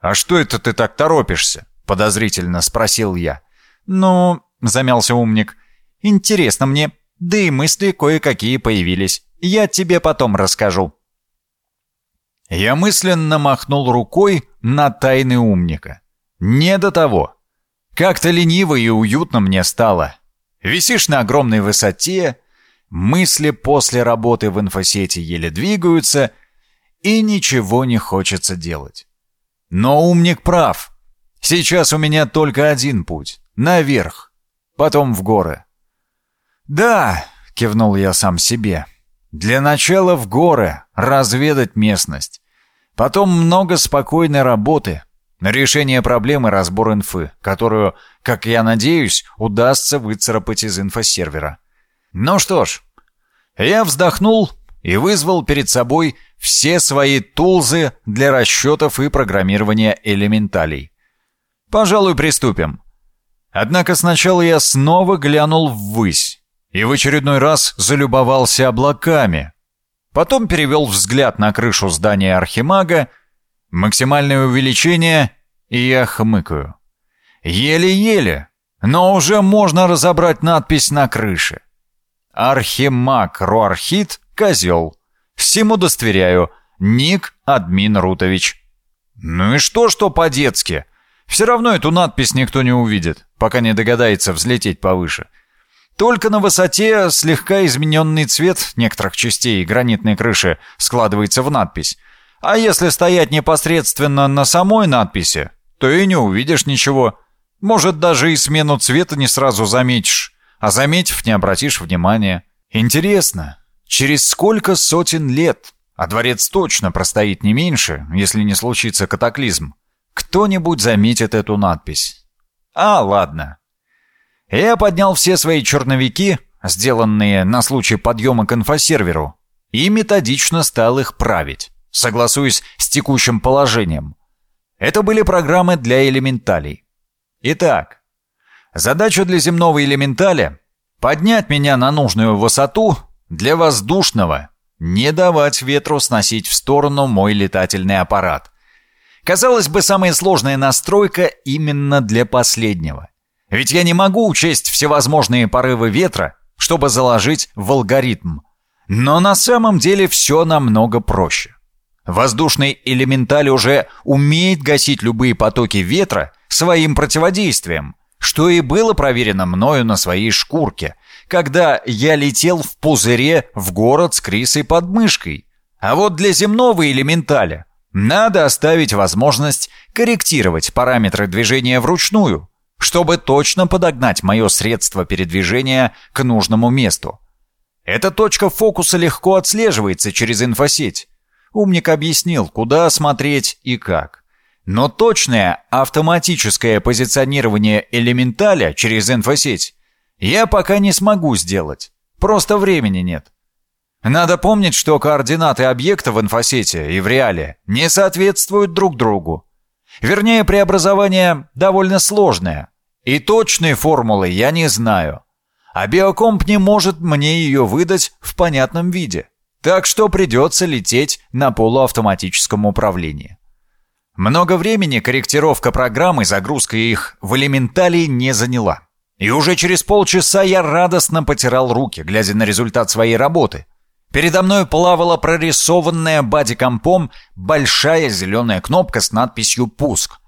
А что это ты так торопишься? Подозрительно спросил я. Ну, замялся умник. Интересно мне, да и мысли кое-какие появились. Я тебе потом расскажу. Я мысленно махнул рукой на тайны умника. Не до того. Как-то лениво и уютно мне стало. Висишь на огромной высоте, мысли после работы в инфосети еле двигаются, и ничего не хочется делать. Но умник прав. Сейчас у меня только один путь — наверх, потом в горы. «Да», — кивнул я сам себе, — для начала в горы, разведать местность. Потом много спокойной работы, решение проблемы разбор инфы, которую, как я надеюсь, удастся выцарапать из инфосервера. Ну что ж, я вздохнул и вызвал перед собой все свои тулзы для расчетов и программирования элементалей. Пожалуй, приступим. Однако сначала я снова глянул ввысь и в очередной раз залюбовался облаками. Потом перевел взгляд на крышу здания Архимага, максимальное увеличение, и я хмыкаю. Еле-еле, но уже можно разобрать надпись на крыше. Архимаг Руархит — козел. Всем удостоверяю. Ник Админ Рутович. Ну и что, что по-детски? Все равно эту надпись никто не увидит, пока не догадается взлететь повыше. Только на высоте слегка измененный цвет некоторых частей гранитной крыши складывается в надпись. А если стоять непосредственно на самой надписи, то и не увидишь ничего. Может, даже и смену цвета не сразу заметишь, а заметив, не обратишь внимания. Интересно, через сколько сотен лет, а дворец точно простоит не меньше, если не случится катаклизм, кто-нибудь заметит эту надпись? А, ладно, я поднял все свои черновики, сделанные на случай подъема к инфосерверу, и методично стал их править, согласуясь с текущим положением. Это были программы для элементалей. Итак, Задача для земного элементаля — поднять меня на нужную высоту, для воздушного — не давать ветру сносить в сторону мой летательный аппарат. Казалось бы, самая сложная настройка именно для последнего. Ведь я не могу учесть всевозможные порывы ветра, чтобы заложить в алгоритм. Но на самом деле все намного проще. Воздушный элементаль уже умеет гасить любые потоки ветра своим противодействием, что и было проверено мною на своей шкурке, когда я летел в пузыре в город с Крисой под мышкой. А вот для земного элементаля надо оставить возможность корректировать параметры движения вручную, чтобы точно подогнать мое средство передвижения к нужному месту. Эта точка фокуса легко отслеживается через инфосеть, Умник объяснил, куда смотреть и как. Но точное автоматическое позиционирование элементаля через инфосеть я пока не смогу сделать. Просто времени нет. Надо помнить, что координаты объекта в инфосете и в реале не соответствуют друг другу. Вернее, преобразование довольно сложное. И точной формулы я не знаю. А биокомп не может мне ее выдать в понятном виде. Так что придется лететь на полуавтоматическом управлении. Много времени корректировка программы, загрузка их в элементали не заняла. И уже через полчаса я радостно потирал руки, глядя на результат своей работы. Передо мной плавала прорисованная бадикомпом большая зеленая кнопка с надписью «Пуск».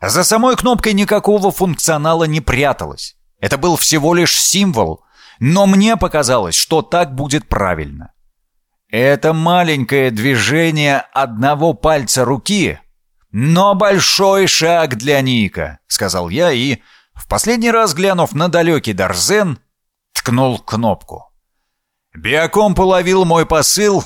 За самой кнопкой никакого функционала не пряталось. Это был всего лишь символ, но мне показалось, что так будет правильно. Это маленькое движение одного пальца руки, но большой шаг для Ника, сказал я и, в последний раз глянув на далекий Дарзен, ткнул кнопку. Биокомп уловил мой посыл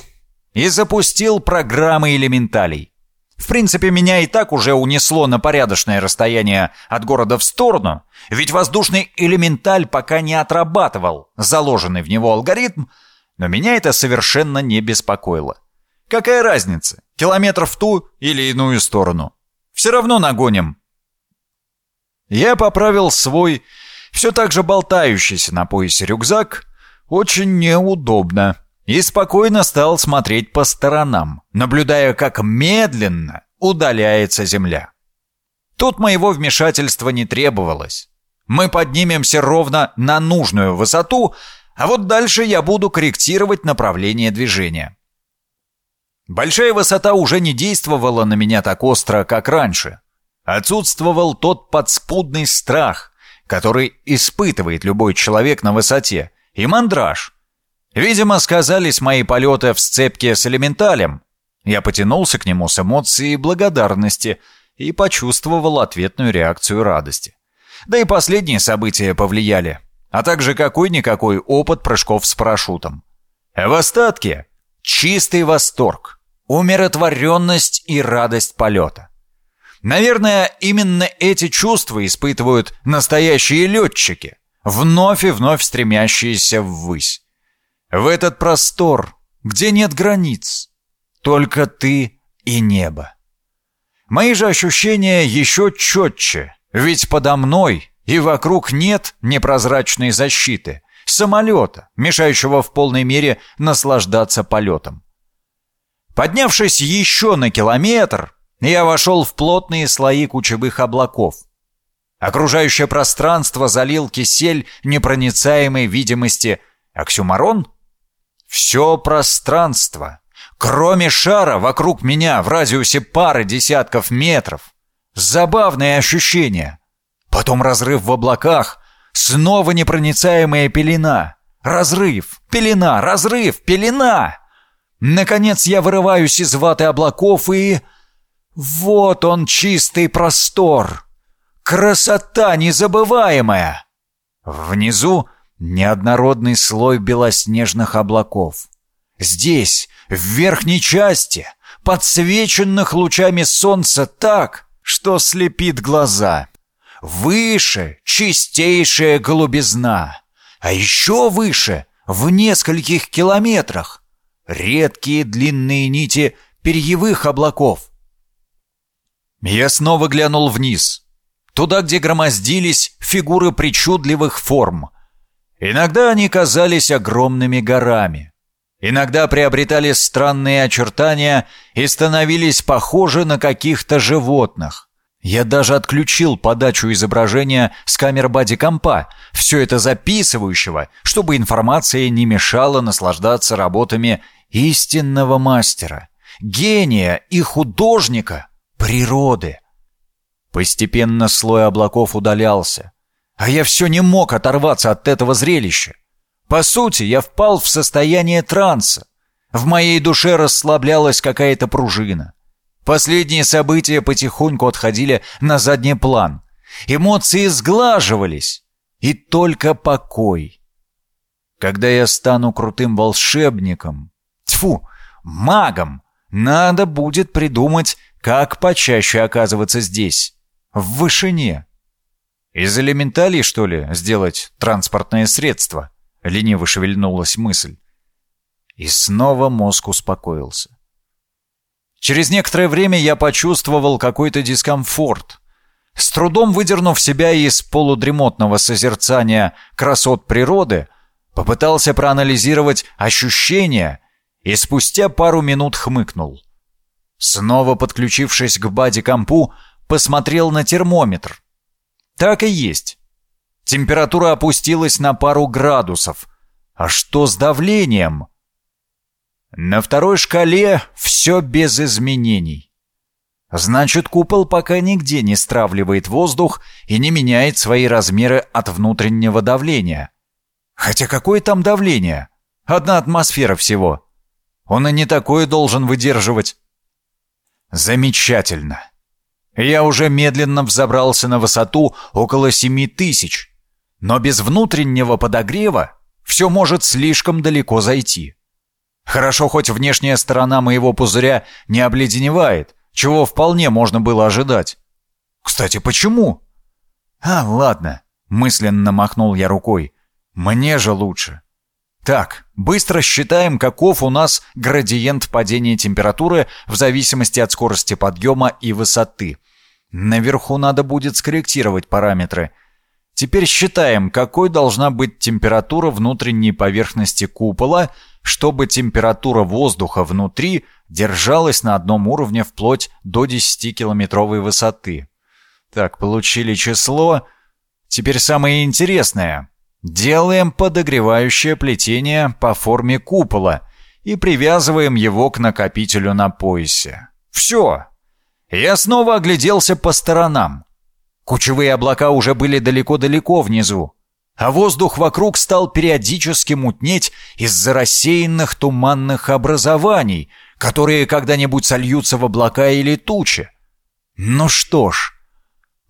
и запустил программы элементалей. В принципе, меня и так уже унесло на порядочное расстояние от города в сторону, ведь воздушный элементаль пока не отрабатывал заложенный в него алгоритм, но меня это совершенно не беспокоило. Какая разница, километр в ту или иную сторону? Все равно нагоним. Я поправил свой, все так же болтающийся на поясе рюкзак, очень неудобно, и спокойно стал смотреть по сторонам, наблюдая, как медленно удаляется земля. Тут моего вмешательства не требовалось. Мы поднимемся ровно на нужную высоту, а вот дальше я буду корректировать направление движения. Большая высота уже не действовала на меня так остро, как раньше. Отсутствовал тот подспудный страх, который испытывает любой человек на высоте, и мандраж. Видимо, сказались мои полеты в сцепке с элементалем. Я потянулся к нему с эмоцией благодарности и почувствовал ответную реакцию радости. Да и последние события повлияли а также какой-никакой опыт прыжков с парашютом. В остатке чистый восторг, умиротворенность и радость полета. Наверное, именно эти чувства испытывают настоящие летчики, вновь и вновь стремящиеся ввысь. В этот простор, где нет границ, только ты и небо. Мои же ощущения еще четче, ведь подо мной и вокруг нет непрозрачной защиты, самолета, мешающего в полной мере наслаждаться полетом. Поднявшись еще на километр, я вошел в плотные слои кучевых облаков. Окружающее пространство залил кисель непроницаемой видимости оксюмарон. Все пространство, кроме шара вокруг меня в радиусе пары десятков метров. Забавное ощущение. Потом разрыв в облаках. Снова непроницаемая пелена. Разрыв, пелена, разрыв, пелена. Наконец я вырываюсь из ваты облаков и... Вот он, чистый простор. Красота незабываемая. Внизу неоднородный слой белоснежных облаков. Здесь, в верхней части, подсвеченных лучами солнца так, что слепит глаза. Выше чистейшая голубизна, а еще выше, в нескольких километрах, редкие длинные нити перьевых облаков. Я снова глянул вниз. Туда, где громоздились фигуры причудливых форм. Иногда они казались огромными горами. Иногда приобретали странные очертания и становились похожи на каких-то животных. Я даже отключил подачу изображения с камер бади-компа, все это записывающего, чтобы информация не мешала наслаждаться работами истинного мастера, гения и художника природы. Постепенно слой облаков удалялся, а я все не мог оторваться от этого зрелища. По сути, я впал в состояние транса. В моей душе расслаблялась какая-то пружина. Последние события потихоньку отходили на задний план. Эмоции сглаживались. И только покой. Когда я стану крутым волшебником, тьфу, магом, надо будет придумать, как почаще оказываться здесь, в вышине. Из элементалей, что ли, сделать транспортное средство? Лениво шевельнулась мысль. И снова мозг успокоился. Через некоторое время я почувствовал какой-то дискомфорт. С трудом выдернув себя из полудремотного созерцания красот природы, попытался проанализировать ощущения и спустя пару минут хмыкнул. Снова подключившись к бади-компу, посмотрел на термометр. Так и есть. Температура опустилась на пару градусов. А что с давлением? На второй шкале все без изменений. Значит, купол пока нигде не стравливает воздух и не меняет свои размеры от внутреннего давления. Хотя какое там давление? Одна атмосфера всего. Он и не такое должен выдерживать. Замечательно. Я уже медленно взобрался на высоту около семи тысяч, но без внутреннего подогрева все может слишком далеко зайти. Хорошо, хоть внешняя сторона моего пузыря не обледеневает, чего вполне можно было ожидать. Кстати, почему? А, ладно, мысленно махнул я рукой. Мне же лучше. Так, быстро считаем, каков у нас градиент падения температуры в зависимости от скорости подъема и высоты. Наверху надо будет скорректировать параметры. Теперь считаем, какой должна быть температура внутренней поверхности купола – чтобы температура воздуха внутри держалась на одном уровне вплоть до 10-километровой высоты. Так, получили число. Теперь самое интересное. Делаем подогревающее плетение по форме купола и привязываем его к накопителю на поясе. Все. Я снова огляделся по сторонам. Кучевые облака уже были далеко-далеко внизу а воздух вокруг стал периодически мутнеть из-за рассеянных туманных образований, которые когда-нибудь сольются в облака или тучи. Ну что ж,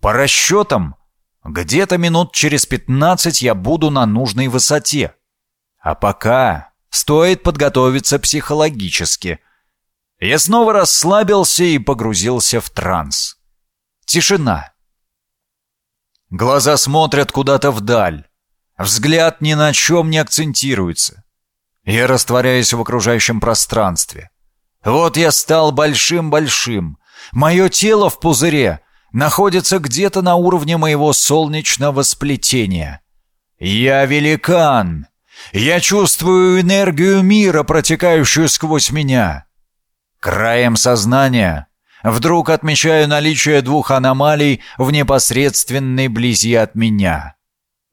по расчетам, где-то минут через пятнадцать я буду на нужной высоте. А пока стоит подготовиться психологически. Я снова расслабился и погрузился в транс. Тишина. Глаза смотрят куда-то вдаль. Взгляд ни на чем не акцентируется. Я растворяюсь в окружающем пространстве. Вот я стал большим-большим. Мое тело в пузыре находится где-то на уровне моего солнечного сплетения. Я великан. Я чувствую энергию мира, протекающую сквозь меня. Краем сознания вдруг отмечаю наличие двух аномалий в непосредственной близи от меня.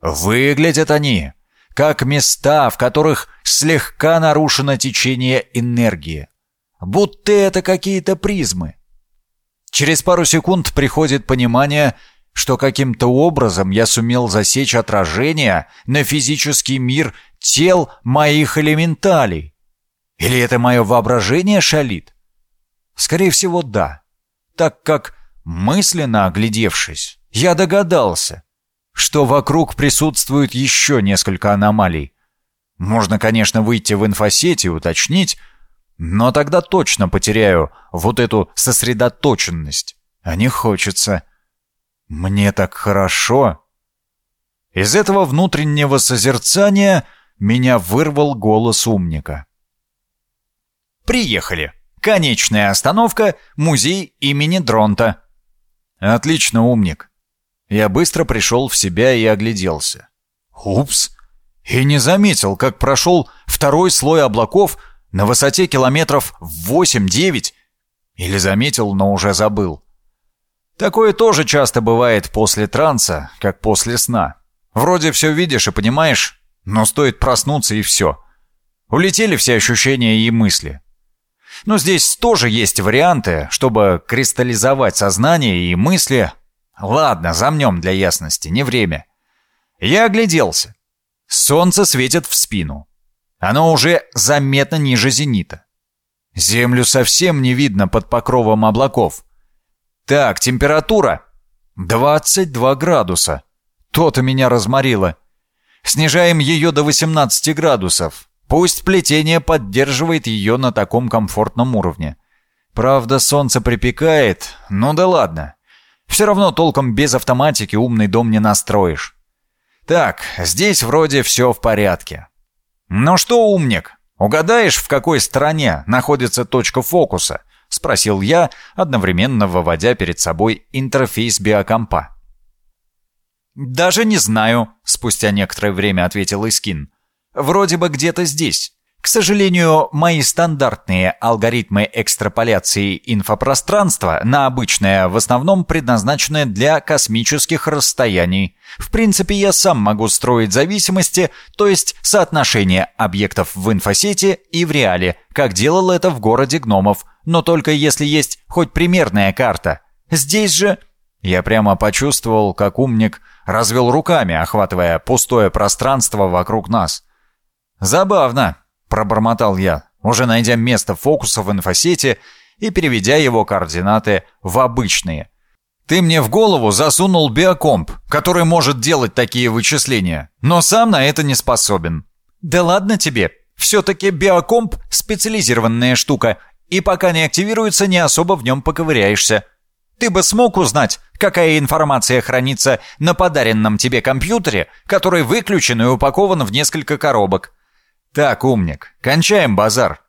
Выглядят они как места, в которых слегка нарушено течение энергии. Будто это какие-то призмы. Через пару секунд приходит понимание, что каким-то образом я сумел засечь отражение на физический мир тел моих элементалей. Или это мое воображение шалит? Скорее всего, да. Так как, мысленно оглядевшись, я догадался, что вокруг присутствует еще несколько аномалий. Можно, конечно, выйти в инфосеть и уточнить, но тогда точно потеряю вот эту сосредоточенность. А не хочется. Мне так хорошо. Из этого внутреннего созерцания меня вырвал голос умника. «Приехали. Конечная остановка — музей имени Дронта». «Отлично, умник. Я быстро пришел в себя и огляделся. Упс! И не заметил, как прошел второй слой облаков на высоте километров 8-9. Или заметил, но уже забыл. Такое тоже часто бывает после транса, как после сна. Вроде все видишь и понимаешь, но стоит проснуться и все. Улетели все ощущения и мысли. Но здесь тоже есть варианты, чтобы кристаллизовать сознание и мысли. Ладно, замнем для ясности, не время. Я огляделся. Солнце светит в спину. Оно уже заметно ниже зенита. Землю совсем не видно под покровом облаков. Так, температура 22 градуса. То-то меня разморило. Снижаем ее до 18 градусов. Пусть плетение поддерживает ее на таком комфортном уровне. Правда, солнце припекает, ну да ладно. Все равно толком без автоматики умный дом не настроишь. Так, здесь вроде все в порядке. Ну что, умник, угадаешь, в какой стране находится точка фокуса? Спросил я, одновременно выводя перед собой интерфейс биокомпа. «Даже не знаю», — спустя некоторое время ответил Искин. Вроде бы где-то здесь. К сожалению, мои стандартные алгоритмы экстраполяции инфопространства на обычное в основном предназначены для космических расстояний. В принципе, я сам могу строить зависимости, то есть соотношение объектов в инфосети и в реале, как делал это в городе гномов, но только если есть хоть примерная карта. Здесь же... Я прямо почувствовал, как умник развел руками, охватывая пустое пространство вокруг нас. «Забавно», — пробормотал я, уже найдя место фокуса в инфосети и переведя его координаты в обычные. «Ты мне в голову засунул биокомп, который может делать такие вычисления, но сам на это не способен». «Да ладно тебе, все-таки биокомп — специализированная штука, и пока не активируется, не особо в нем поковыряешься. Ты бы смог узнать, какая информация хранится на подаренном тебе компьютере, который выключен и упакован в несколько коробок?» «Так, умник, кончаем базар.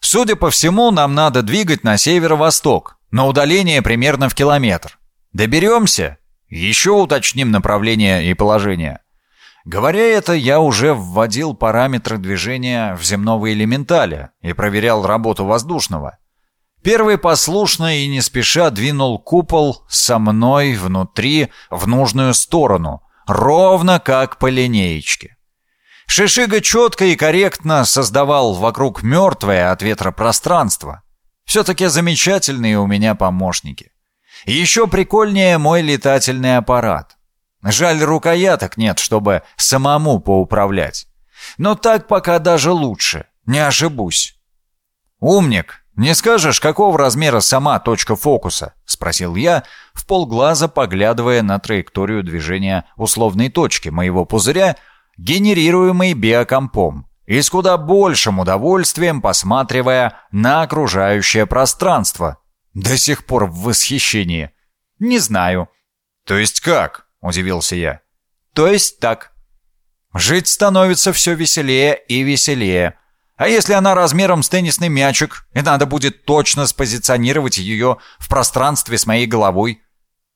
Судя по всему, нам надо двигать на северо-восток, на удаление примерно в километр. Доберемся? Еще уточним направление и положение». Говоря это, я уже вводил параметры движения в земного элементаля и проверял работу воздушного. Первый послушно и не спеша двинул купол со мной внутри в нужную сторону, ровно как по линеечке. Шишига четко и корректно создавал вокруг мертвое от ветра пространство. Все-таки замечательные у меня помощники. Еще прикольнее мой летательный аппарат. Жаль, рукояток нет, чтобы самому поуправлять. Но так пока даже лучше, не ошибусь. «Умник, не скажешь, какого размера сама точка фокуса?» — спросил я, в полглаза поглядывая на траекторию движения условной точки моего пузыря — генерируемый биокомпом, и с куда большим удовольствием посматривая на окружающее пространство. До сих пор в восхищении. «Не знаю». «То есть как?» – удивился я. «То есть так». «Жить становится все веселее и веселее. А если она размером с теннисный мячик, и надо будет точно спозиционировать ее в пространстве с моей головой?»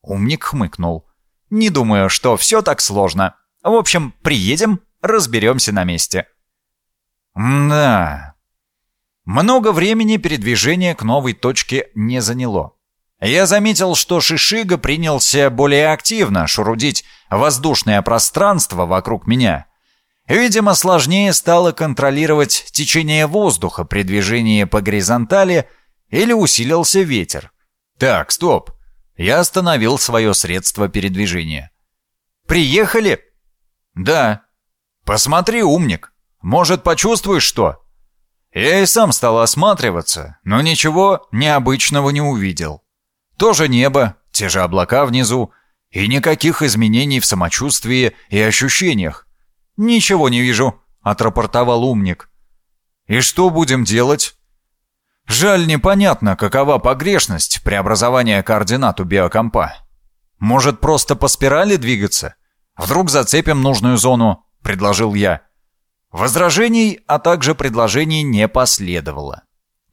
Умник хмыкнул. «Не думаю, что все так сложно. В общем, приедем, разберемся на месте. Да. Много времени передвижение к новой точке не заняло. Я заметил, что Шишига принялся более активно шурудить воздушное пространство вокруг меня. Видимо, сложнее стало контролировать течение воздуха при движении по горизонтали или усилился ветер. Так, стоп. Я остановил свое средство передвижения. «Приехали?» «Да». «Посмотри, умник. Может, почувствуешь что?» Я и сам стал осматриваться, но ничего необычного не увидел. То же небо, те же облака внизу, и никаких изменений в самочувствии и ощущениях. «Ничего не вижу», — отрапортовал умник. «И что будем делать?» «Жаль, непонятно, какова погрешность преобразования координат у биокомпа. Может, просто по спирали двигаться? Вдруг зацепим нужную зону?» — предложил я. Возражений, а также предложений не последовало.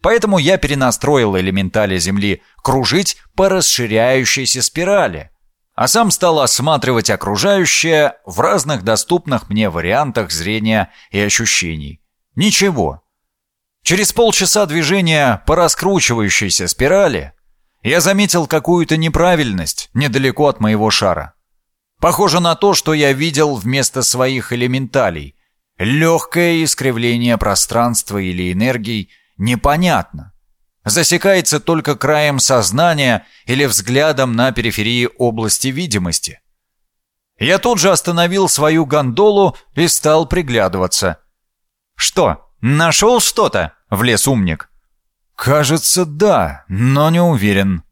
Поэтому я перенастроил элементали Земли кружить по расширяющейся спирали. а сам стал осматривать окружающее в разных доступных мне вариантах зрения и ощущений. Ничего. Через полчаса движения по раскручивающейся спирали я заметил какую-то неправильность недалеко от моего шара. Похоже на то, что я видел вместо своих элементалей. Легкое искривление пространства или энергий непонятно. Засекается только краем сознания или взглядом на периферии области видимости. Я тут же остановил свою гондолу и стал приглядываться. «Что, нашел что-то?» — влез умник. «Кажется, да, но не уверен».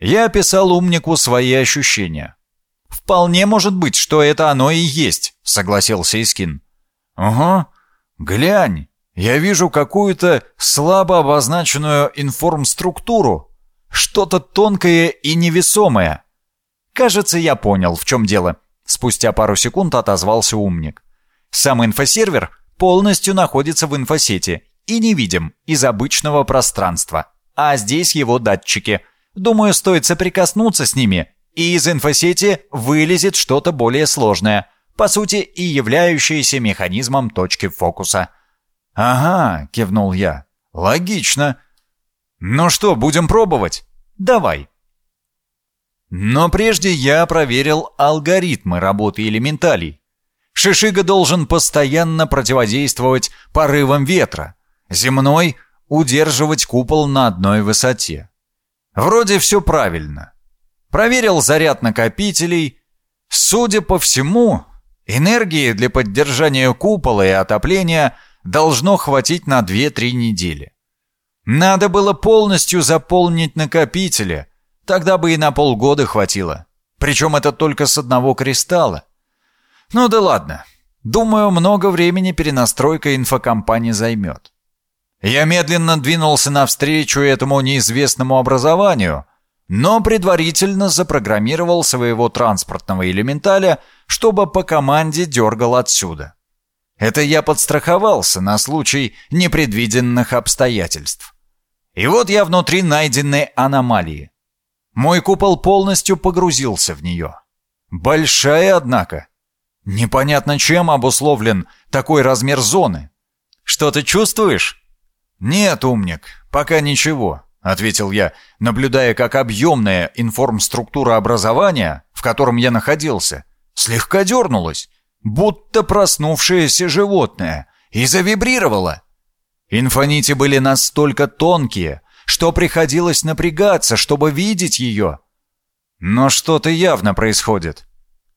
Я описал умнику свои ощущения. «Вполне может быть, что это оно и есть», — согласился Искин. «Ага, глянь, я вижу какую-то слабо обозначенную информструктуру, что-то тонкое и невесомое». «Кажется, я понял, в чем дело», — спустя пару секунд отозвался умник. «Сам инфосервер полностью находится в инфосети и невидим из обычного пространства, а здесь его датчики. Думаю, стоит соприкоснуться с ними, и из инфосети вылезет что-то более сложное, по сути и являющееся механизмом точки фокуса. «Ага», — кивнул я, — «логично». «Ну что, будем пробовать?» «Давай». Но прежде я проверил алгоритмы работы элементалей. Шишига должен постоянно противодействовать порывам ветра, земной — удерживать купол на одной высоте. Вроде все правильно. Проверил заряд накопителей. Судя по всему, энергии для поддержания купола и отопления должно хватить на 2-3 недели. Надо было полностью заполнить накопители, тогда бы и на полгода хватило. Причем это только с одного кристалла. Ну да ладно. Думаю, много времени перенастройка инфокомпании займет. Я медленно двинулся навстречу этому неизвестному образованию, но предварительно запрограммировал своего транспортного элементаля, чтобы по команде дергал отсюда. Это я подстраховался на случай непредвиденных обстоятельств. И вот я внутри найденной аномалии. Мой купол полностью погрузился в нее. Большая, однако. Непонятно чем обусловлен такой размер зоны. Что ты чувствуешь? Нет, умник, пока ничего. — ответил я, наблюдая, как объемная информструктура образования, в котором я находился, слегка дернулась, будто проснувшееся животное, и завибрировала. Инфонити были настолько тонкие, что приходилось напрягаться, чтобы видеть ее. Но что-то явно происходит.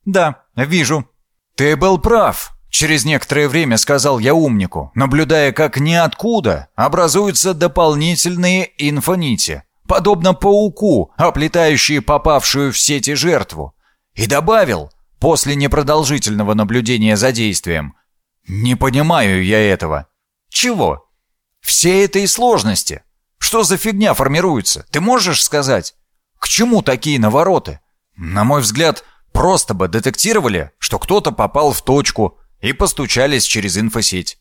«Да, вижу». «Ты был прав», Через некоторое время сказал я умнику, наблюдая, как ниоткуда образуются дополнительные инфонити, подобно пауку, оплетающие попавшую в сети жертву. И добавил, после непродолжительного наблюдения за действием, «Не понимаю я этого». «Чего?» «Все этой сложности. Что за фигня формируется? Ты можешь сказать? К чему такие навороты?» На мой взгляд, просто бы детектировали, что кто-то попал в точку, и постучались через инфосеть.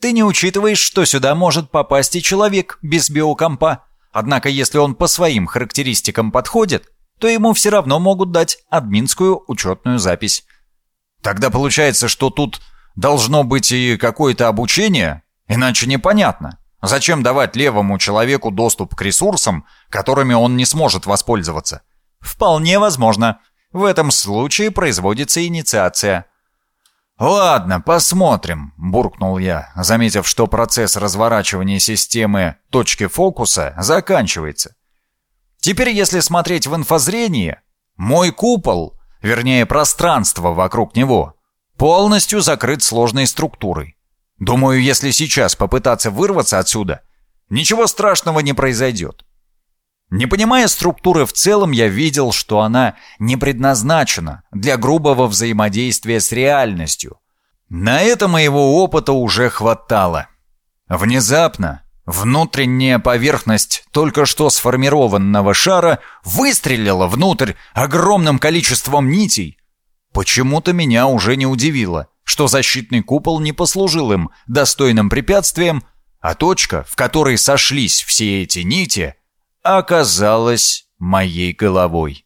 Ты не учитываешь, что сюда может попасть и человек без биокомпа. Однако, если он по своим характеристикам подходит, то ему все равно могут дать админскую учетную запись. Тогда получается, что тут должно быть и какое-то обучение, иначе непонятно. Зачем давать левому человеку доступ к ресурсам, которыми он не сможет воспользоваться? Вполне возможно. В этом случае производится инициация. «Ладно, посмотрим», — буркнул я, заметив, что процесс разворачивания системы точки фокуса заканчивается. Теперь, если смотреть в инфозрение, мой купол, вернее пространство вокруг него, полностью закрыт сложной структурой. Думаю, если сейчас попытаться вырваться отсюда, ничего страшного не произойдет. Не понимая структуры в целом, я видел, что она не предназначена для грубого взаимодействия с реальностью. На это моего опыта уже хватало. Внезапно внутренняя поверхность только что сформированного шара выстрелила внутрь огромным количеством нитей. Почему-то меня уже не удивило, что защитный купол не послужил им достойным препятствием, а точка, в которой сошлись все эти нити — оказалась моей головой.